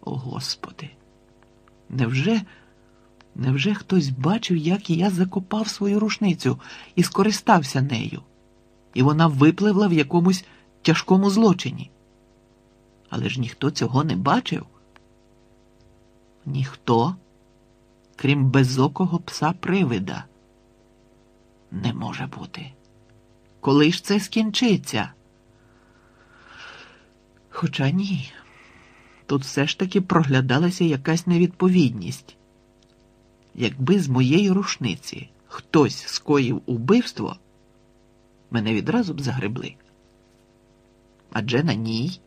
О, Господи, невже, невже хтось бачив, як я закопав свою рушницю і скористався нею, і вона випливла в якомусь тяжкому злочині? Але ж ніхто цього не бачив. Ніхто, крім безокого пса привида. Не може бути. Коли ж це скінчиться? Хоча ні. Тут все ж таки проглядалася якась невідповідність. Якби з моєї рушниці хтось скоїв убивство, мене відразу б загребли. Адже на ній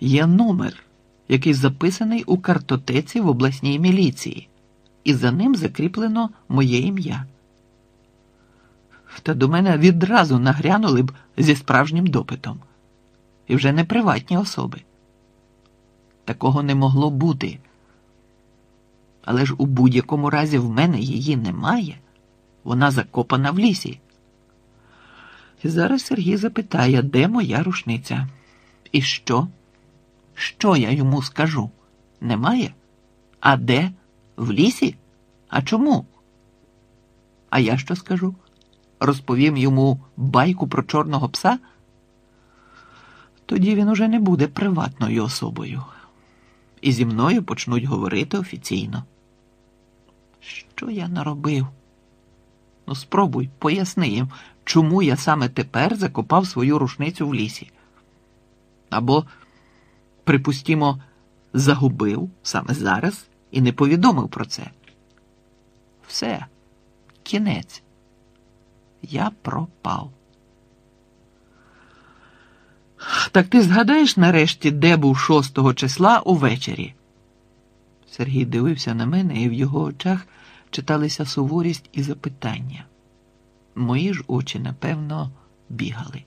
є номер, який записаний у картотеці в обласній міліції, і за ним закріплено моє ім'я. Та до мене відразу нагрянули б зі справжнім допитом. І вже не приватні особи. Такого не могло бути. Але ж у будь-якому разі в мене її немає. Вона закопана в лісі. І зараз Сергій запитає, де моя рушниця? І що? Що я йому скажу? Немає? А де? В лісі? А чому? А я що скажу? Розповім йому байку про чорного пса? Тоді він уже не буде приватною особою. І зі мною почнуть говорити офіційно. Що я наробив? Ну, спробуй, поясни їм, чому я саме тепер закопав свою рушницю в лісі. Або, припустімо, загубив саме зараз і не повідомив про це. Все, кінець. Я пропав. Так ти згадаєш нарешті, де був шостого числа увечері? Сергій дивився на мене, і в його очах читалися суворість і запитання. Мої ж очі, напевно, бігали.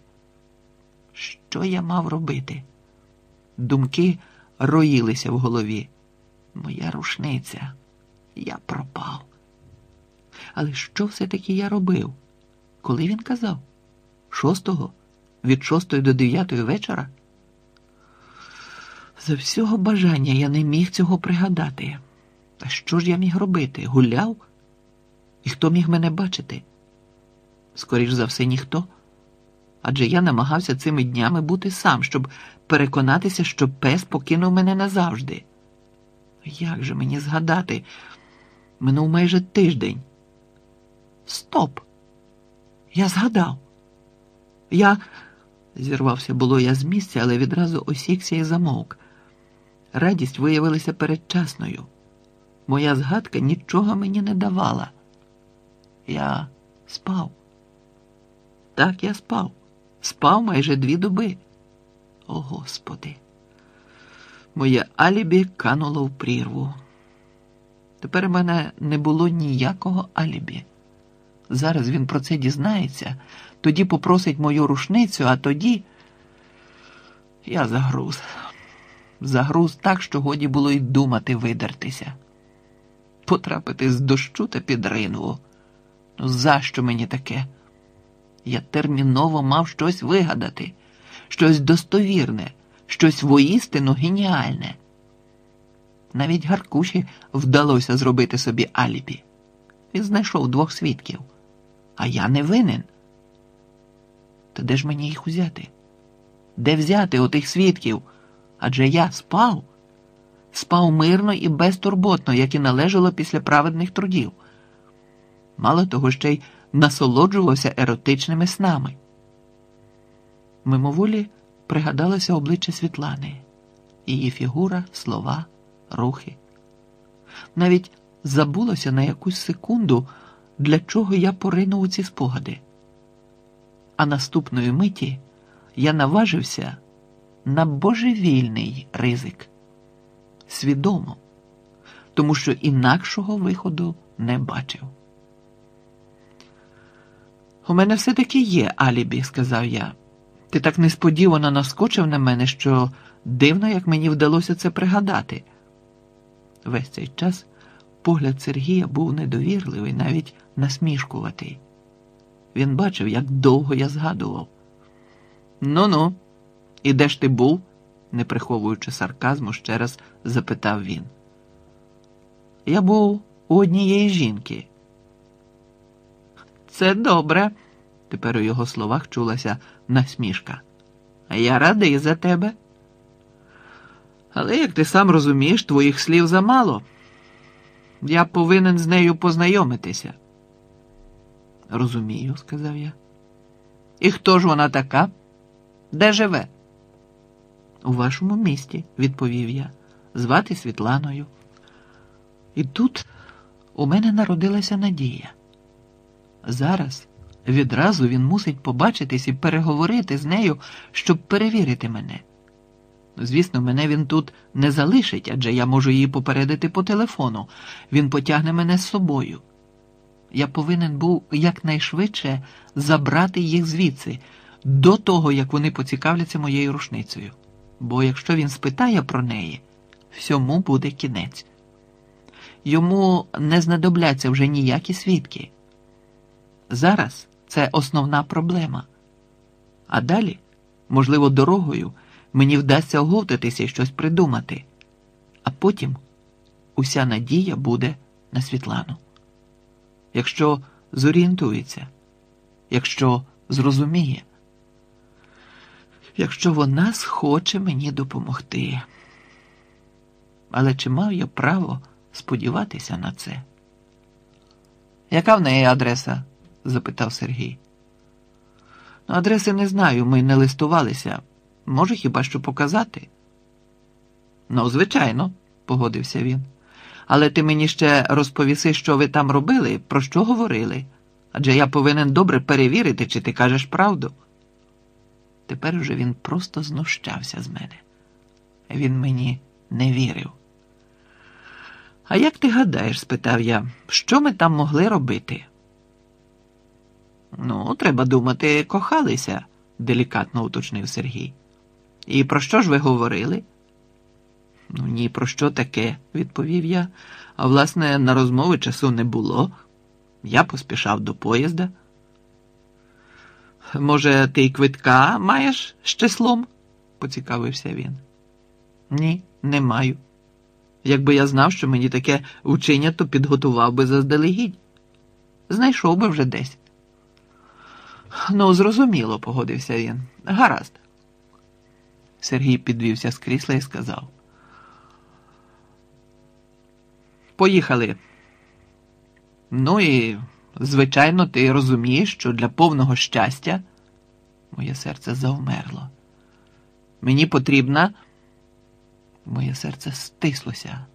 Що я мав робити? Думки роїлися в голові. Моя рушниця, я пропав. Але що все-таки я робив? Коли він казав? Шостого? Від шостої до дев'ятої вечора? За всього бажання я не міг цього пригадати. Та що ж я міг робити? Гуляв? І хто міг мене бачити? Скоріш за все, ніхто. Адже я намагався цими днями бути сам, щоб переконатися, що пес покинув мене назавжди. Як же мені згадати? Минув майже тиждень. Стоп! Я згадав. Я зірвався було я з місця, але відразу осікся і замовк. Радість виявилася передчасною. Моя згадка нічого мені не давала. Я спав. Так я спав. Спав майже дві доби. О Господи. Моє алібі кануло в прірву. Тепер у мене не було ніякого алібі. Зараз він про це дізнається, тоді попросить мою рушницю, а тоді я загруз. Загруз так, що годі було й думати видертися. Потрапити з дощу та під ринву. Ну, за що мені таке? Я терміново мав щось вигадати, щось достовірне, щось воістину геніальне. Навіть Гаркуші вдалося зробити собі алібі. Він знайшов двох свідків, а я не винен. Та де ж мені їх узяти? Де взяти отих свідків? Адже я спав, спав мирно і безтурботно, як і належало після праведних трудів. Мало того, ще й насолоджувався еротичними снами. Мимоволі пригадалося обличчя Світлани, її фігура, слова, рухи. Навіть забулося на якусь секунду, для чого я поринув у ці спогади. А наступної миті я наважився на божевільний ризик. Свідомо, тому що інакшого виходу не бачив. У мене все-таки є алібі, сказав я. Ти так несподівано наскочив на мене, що дивно, як мені вдалося це пригадати. Весь цей час погляд Сергія був недовірливий, навіть насмішкуватий. Він бачив, як довго я згадував. Ну ну, і де ж ти був? не приховуючи сарказму, ще раз запитав він. Я був у однієї жінки. Це добре. Тепер у його словах чулася насмішка. Я радий за тебе. Але, як ти сам розумієш, твоїх слів замало. Я повинен з нею познайомитися. Розумію, сказав я. І хто ж вона така? Де живе? У вашому місті, відповів я, звати Світланою. І тут у мене народилася надія. Зараз відразу він мусить побачитись і переговорити з нею, щоб перевірити мене. Звісно, мене він тут не залишить, адже я можу її попередити по телефону. Він потягне мене з собою. Я повинен був якнайшвидше забрати їх звідси, до того, як вони поцікавляться моєю рушницею. Бо якщо він спитає про неї, всьому буде кінець. Йому не знадобляться вже ніякі свідки. Зараз це основна проблема. А далі, можливо, дорогою мені вдасться оговтатися і щось придумати, а потім уся надія буде на Світлану. Якщо зорієнтується, якщо зрозуміє, якщо вона схоче мені допомогти. Але чи мав я право сподіватися на це? Яка в неї адреса? запитав Сергій. Адреси не знаю, ми не листувалися. Може хіба що показати? Ну, звичайно, погодився він. Але ти мені ще розповіси, що ви там робили, про що говорили. Адже я повинен добре перевірити, чи ти кажеш правду. Тепер уже він просто знущався з мене. Він мені не вірив. А як ти гадаєш? спитав я, що ми там могли робити? Ну, треба думати, кохалися, делікатно уточнив Сергій. І про що ж ви говорили? Ну, ні, про що таке, відповів я, а власне, на розмови часу не було. Я поспішав до поїзда. Може, ти й квитка маєш з числом? поцікавився він. Ні, не маю. Якби я знав, що мені таке учення, то підготував би заздалегідь. Знайшов би вже десь. Ну, зрозуміло, погодився він. Гаразд. Сергій підвівся з крісла і сказав. Поїхали. Ну і, звичайно, ти розумієш, що для повного щастя моє серце завмерло. Мені потрібна. Моє серце стислося.